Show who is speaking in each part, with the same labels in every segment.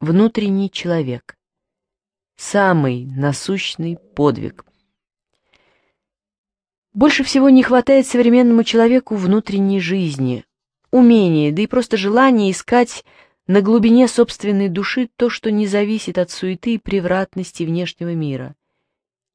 Speaker 1: внутренний человек. Самый насущный подвиг. Больше всего не хватает современному человеку внутренней жизни, умения, да и просто желания искать на глубине собственной души то, что не зависит от суеты и превратности внешнего мира.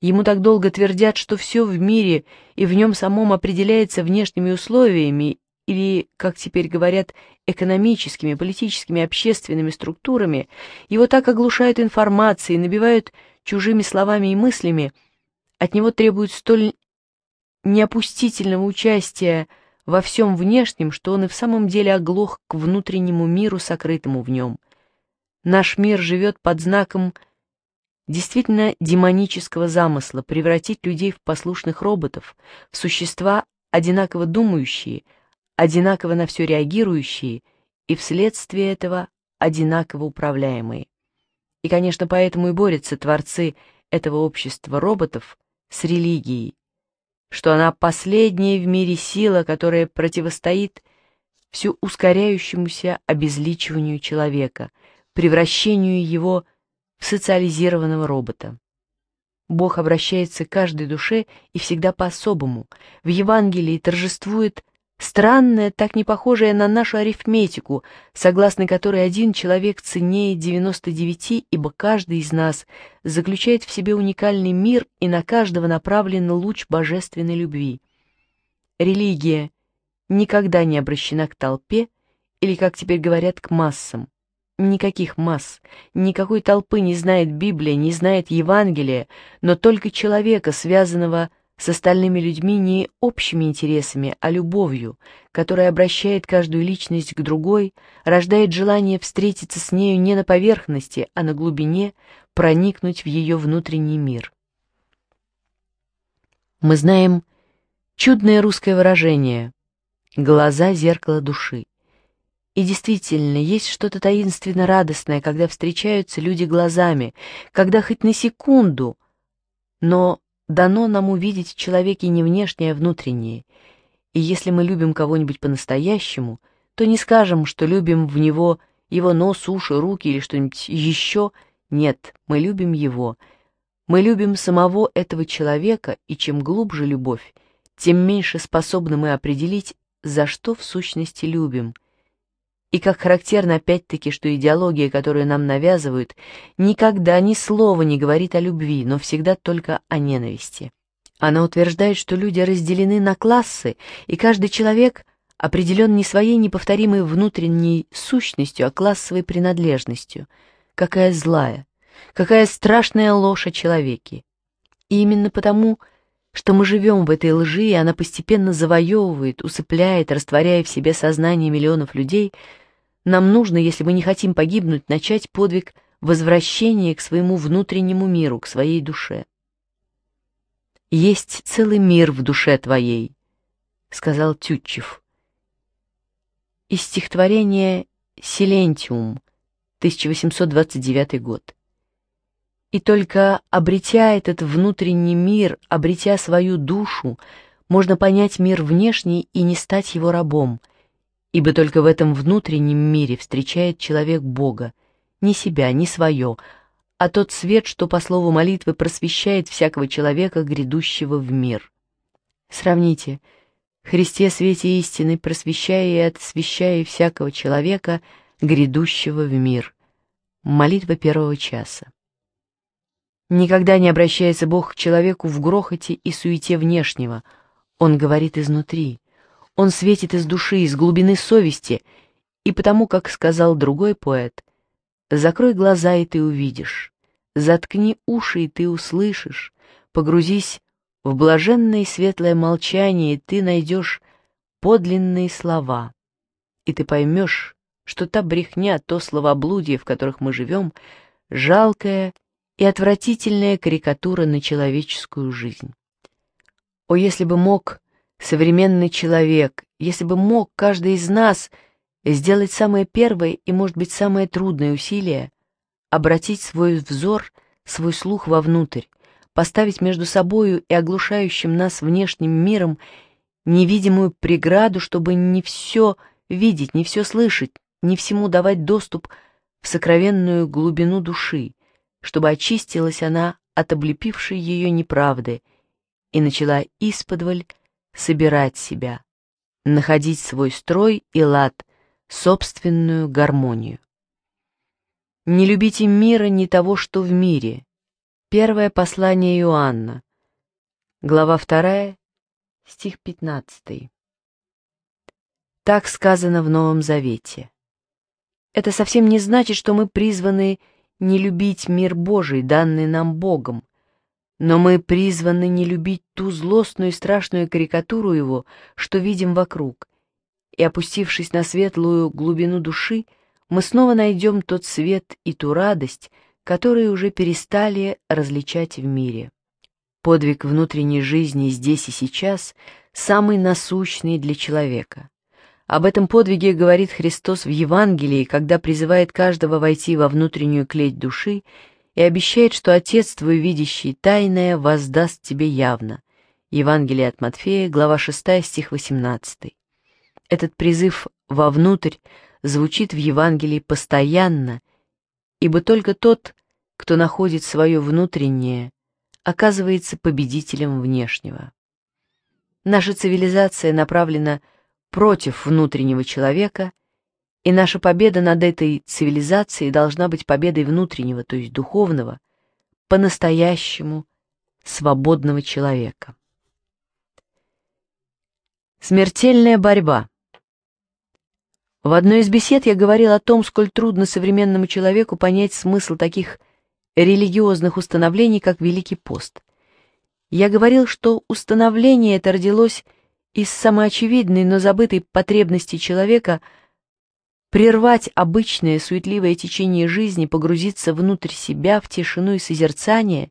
Speaker 1: Ему так долго твердят, что все в мире и в нем самом определяется внешними условиями или, как теперь говорят, экономическими, политическими, общественными структурами, его так оглушают информацией, набивают чужими словами и мыслями, от него требуют столь неопустительного участия во всем внешнем, что он и в самом деле оглох к внутреннему миру, сокрытому в нем. Наш мир живет под знаком действительно демонического замысла превратить людей в послушных роботов, в существа, одинаково думающие, одинаково на все реагирующие и вследствие этого одинаково управляемые. И, конечно, поэтому и борются творцы этого общества роботов с религией, что она последняя в мире сила, которая противостоит всю ускоряющемуся обезличиванию человека, превращению его в социализированного робота. Бог обращается к каждой душе и всегда по-особому. В Евангелии торжествует Странное, так не похожее на нашу арифметику, согласно которой один человек ценнее 99, ибо каждый из нас заключает в себе уникальный мир, и на каждого направлен луч божественной любви. Религия никогда не обращена к толпе, или, как теперь говорят, к массам. Никаких масс, никакой толпы не знает Библия, не знает Евангелие, но только человека, связанного с с остальными людьми не общими интересами, а любовью, которая обращает каждую личность к другой, рождает желание встретиться с нею не на поверхности, а на глубине, проникнуть в ее внутренний мир. Мы знаем чудное русское выражение «глаза – зеркало души». И действительно, есть что-то таинственно радостное, когда встречаются люди глазами, когда хоть на секунду, но Дано нам увидеть в человеке не внешнее, а внутреннее, и если мы любим кого-нибудь по-настоящему, то не скажем, что любим в него его нос, уши, руки или что-нибудь еще. Нет, мы любим его. Мы любим самого этого человека, и чем глубже любовь, тем меньше способны мы определить, за что в сущности любим, и как характерно опять-таки, что идеология, которую нам навязывают, никогда ни слова не говорит о любви, но всегда только о ненависти. Она утверждает, что люди разделены на классы, и каждый человек определен не своей неповторимой внутренней сущностью, а классовой принадлежностью. Какая злая, какая страшная ложь о человеке. И именно потому, что мы живем в этой лжи, и она постепенно завоевывает, усыпляет, растворяя в себе сознание миллионов людей – нам нужно, если мы не хотим погибнуть, начать подвиг возвращения к своему внутреннему миру, к своей душе. «Есть целый мир в душе твоей», — сказал Тютчев. Из стихотворения «Силентиум», 1829 год. И только обретя этот внутренний мир, обретя свою душу, можно понять мир внешний и не стать его рабом — ибо только в этом внутреннем мире встречает человек Бога, не себя, не свое, а тот свет, что по слову молитвы просвещает всякого человека, грядущего в мир. Сравните, Христе свете истины, просвещая и отсвещая всякого человека, грядущего в мир. Молитва первого часа. Никогда не обращается Бог к человеку в грохоте и суете внешнего, Он говорит изнутри. Он светит из души, из глубины совести, и потому, как сказал другой поэт, «Закрой глаза, и ты увидишь, заткни уши, и ты услышишь, погрузись в блаженное и светлое молчание, и ты найдешь подлинные слова, и ты поймешь, что та брехня, то словоблудие, в которых мы живем, жалкая и отвратительная карикатура на человеческую жизнь. О, если бы мог современный человек, если бы мог каждый из нас сделать самое первое и, может быть, самое трудное усилие, обратить свой взор, свой слух вовнутрь, поставить между собою и оглушающим нас внешним миром невидимую преграду, чтобы не все видеть, не все слышать, не всему давать доступ в сокровенную глубину души, чтобы очистилась она от облепившей ее неправды и начала исподволь собирать себя, находить свой строй и лад, собственную гармонию. «Не любите мира, ни того, что в мире» — первое послание Иоанна, глава 2, стих 15. Так сказано в Новом Завете. Это совсем не значит, что мы призваны не любить мир Божий, данный нам Богом, но мы призваны не любить ту злостную и страшную карикатуру его, что видим вокруг. И, опустившись на светлую глубину души, мы снова найдем тот свет и ту радость, которые уже перестали различать в мире. Подвиг внутренней жизни здесь и сейчас самый насущный для человека. Об этом подвиге говорит Христос в Евангелии, когда призывает каждого войти во внутреннюю клеть души и обещает, что Отец твой, видящий тайное, воздаст тебе явно. Евангелие от Матфея, глава 6, стих 18. Этот призыв «вовнутрь» звучит в Евангелии постоянно, ибо только тот, кто находит свое внутреннее, оказывается победителем внешнего. Наша цивилизация направлена против внутреннего человека – и наша победа над этой цивилизацией должна быть победой внутреннего, то есть духовного, по-настоящему свободного человека. Смертельная борьба. В одной из бесед я говорил о том, сколь трудно современному человеку понять смысл таких религиозных установлений, как Великий пост. Я говорил, что установление это родилось из самоочевидной, но забытой потребности человека – прервать обычное суетливое течение жизни, погрузиться внутрь себя в тишину и созерцание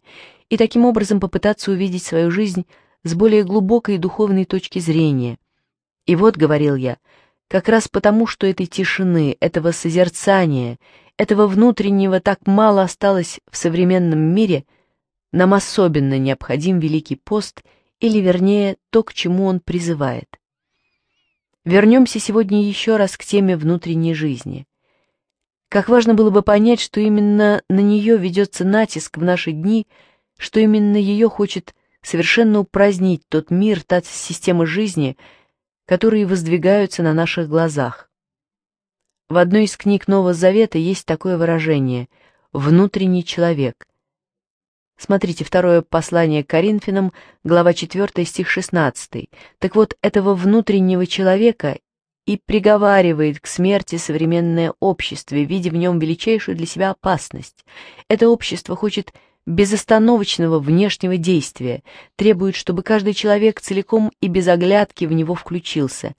Speaker 1: и таким образом попытаться увидеть свою жизнь с более глубокой духовной точки зрения. И вот, говорил я, как раз потому, что этой тишины, этого созерцания, этого внутреннего так мало осталось в современном мире, нам особенно необходим Великий пост, или вернее, то, к чему он призывает. Вернемся сегодня еще раз к теме внутренней жизни. Как важно было бы понять, что именно на нее ведется натиск в наши дни, что именно ее хочет совершенно упразднить тот мир, та система жизни, которые воздвигаются на наших глазах. В одной из книг Нового Завета есть такое выражение «внутренний человек», Смотрите, второе послание к Коринфянам, глава 4, стих 16. Так вот, этого внутреннего человека и приговаривает к смерти современное общество, видя в нем величайшую для себя опасность. Это общество хочет безостановочного внешнего действия, требует, чтобы каждый человек целиком и без оглядки в него включился.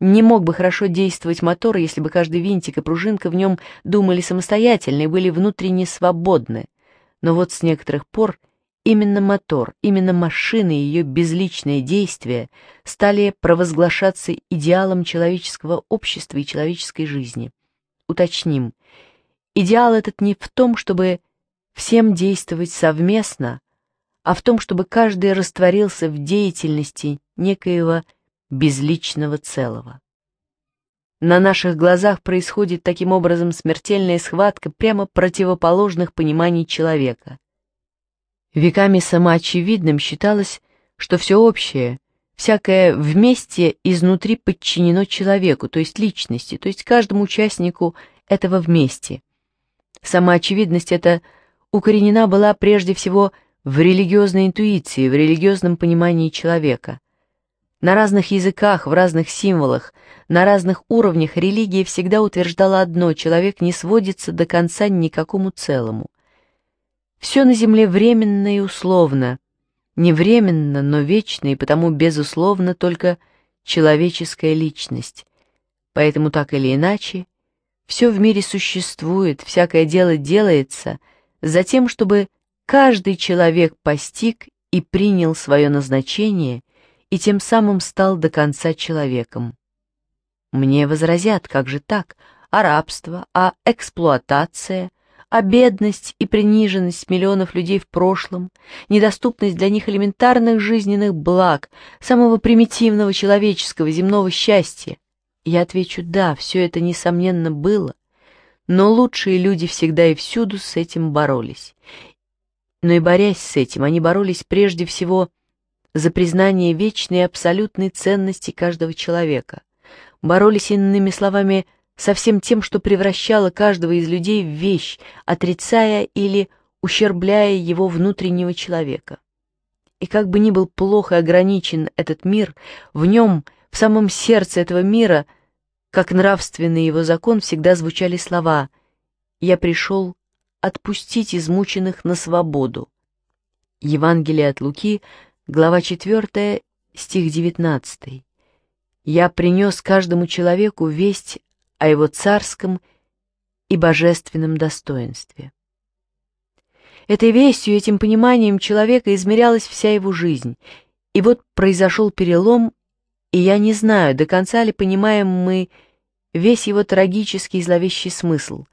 Speaker 1: Не мог бы хорошо действовать мотор, если бы каждый винтик и пружинка в нем думали самостоятельно и были внутренне свободны. Но вот с некоторых пор именно мотор, именно машины и ее безличные действия стали провозглашаться идеалом человеческого общества и человеческой жизни. Уточним, идеал этот не в том, чтобы всем действовать совместно, а в том, чтобы каждый растворился в деятельности некоего безличного целого. На наших глазах происходит таким образом смертельная схватка прямо противоположных пониманий человека. Веками самоочевидным считалось, что все общее, всякое вместе изнутри подчинено человеку, то есть личности, то есть каждому участнику этого вместе. Самоочевидность эта укоренена была прежде всего в религиозной интуиции, в религиозном понимании человека. На разных языках, в разных символах – на разных уровнях религия всегда утверждала одно – человек не сводится до конца ни к какому целому. Все на земле временно и условно. Не временно, но вечно, и потому, безусловно, только человеческая личность. Поэтому, так или иначе, все в мире существует, всякое дело делается, за тем, чтобы каждый человек постиг и принял свое назначение и тем самым стал до конца человеком. Мне возразят, как же так, а рабство, а эксплуатация, а бедность и приниженность миллионов людей в прошлом, недоступность для них элементарных жизненных благ, самого примитивного человеческого земного счастья. Я отвечу, да, все это, несомненно, было, но лучшие люди всегда и всюду с этим боролись. Но и борясь с этим, они боролись прежде всего за признание вечной и абсолютной ценности каждого человека – боролись иными словами со всем тем, что превращало каждого из людей в вещь, отрицая или ущербляя его внутреннего человека. И как бы ни был плохо ограничен этот мир, в нем, в самом сердце этого мира, как нравственный его закон, всегда звучали слова «Я пришел отпустить измученных на свободу». Евангелие от Луки, глава 4, стих 19 я принес каждому человеку весть о его царском и божественном достоинстве. Этой вестью, этим пониманием человека измерялась вся его жизнь, и вот произошел перелом, и я не знаю, до конца ли понимаем мы весь его трагический и зловещий смысл.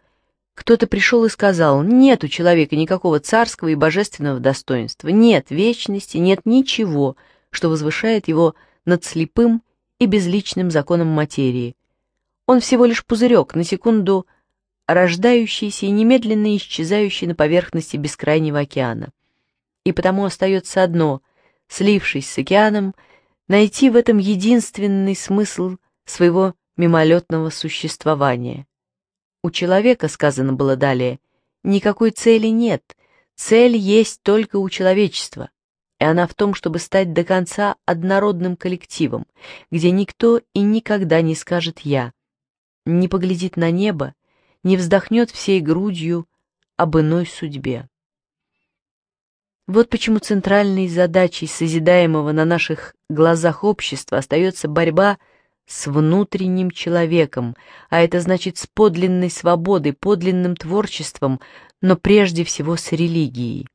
Speaker 1: Кто-то пришел и сказал, нет у человека никакого царского и божественного достоинства, нет вечности, нет ничего, что возвышает его над слепым и безличным законом материи. Он всего лишь пузырек, на секунду рождающийся и немедленно исчезающий на поверхности бескрайнего океана. И потому остается одно, слившись с океаном, найти в этом единственный смысл своего мимолетного существования. У человека, сказано было далее, никакой цели нет, цель есть только у человечества и она в том, чтобы стать до конца однородным коллективом, где никто и никогда не скажет «я», не поглядит на небо, не вздохнет всей грудью об иной судьбе. Вот почему центральной задачей созидаемого на наших глазах общества остается борьба с внутренним человеком, а это значит с подлинной свободой, подлинным творчеством, но прежде всего с религией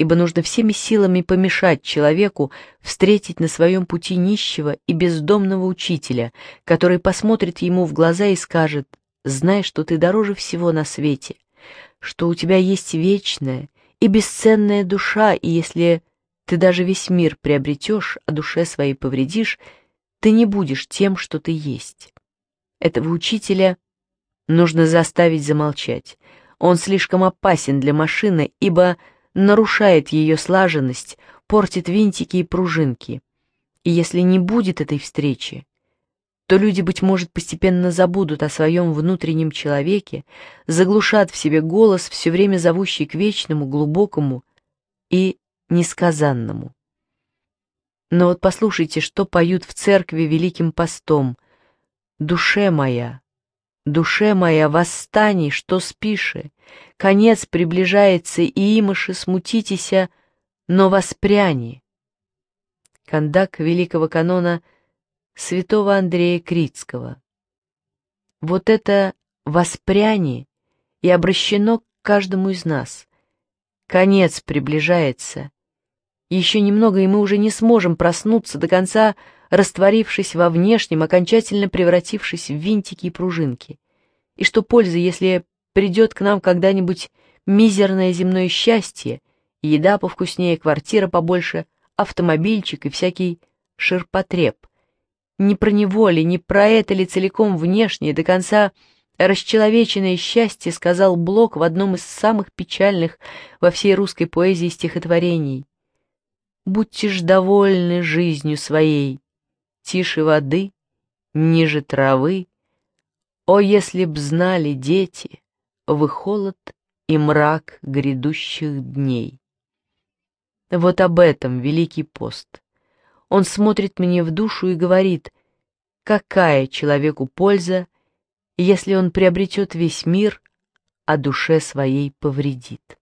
Speaker 1: ибо нужно всеми силами помешать человеку встретить на своем пути нищего и бездомного учителя, который посмотрит ему в глаза и скажет «Знай, что ты дороже всего на свете, что у тебя есть вечная и бесценная душа, и если ты даже весь мир приобретешь, а душе своей повредишь, ты не будешь тем, что ты есть». Этого учителя нужно заставить замолчать. Он слишком опасен для машины, ибо нарушает ее слаженность, портит винтики и пружинки. И если не будет этой встречи, то люди, быть может, постепенно забудут о своем внутреннем человеке, заглушат в себе голос, все время зовущий к вечному, глубокому и несказанному. Но вот послушайте, что поют в церкви великим постом. «Душе моя, Душе моя, восстань, что спиши, конец приближается, и имыши смутитеся, но воспряни. Кондак великого канона святого Андрея Крицкого. Вот это «воспряни» и обращено к каждому из нас. Конец приближается. Еще немного, и мы уже не сможем проснуться до конца растворившись во внешнем, окончательно превратившись в винтики и пружинки. И что пользы, если придет к нам когда-нибудь мизерное земное счастье, еда повкуснее, квартира побольше, автомобильчик и всякий ширпотреб. Не про него ли, не про это ли целиком внешнее, до конца расчеловеченное счастье, сказал Блок в одном из самых печальных во всей русской поэзии стихотворений. «Будьте ж довольны жизнью своей, тише воды, ниже травы. О, если б знали дети, вы холод и мрак грядущих дней. Вот об этом Великий пост. Он смотрит мне в душу и говорит, какая человеку польза, если он приобретет весь мир, а душе своей повредит.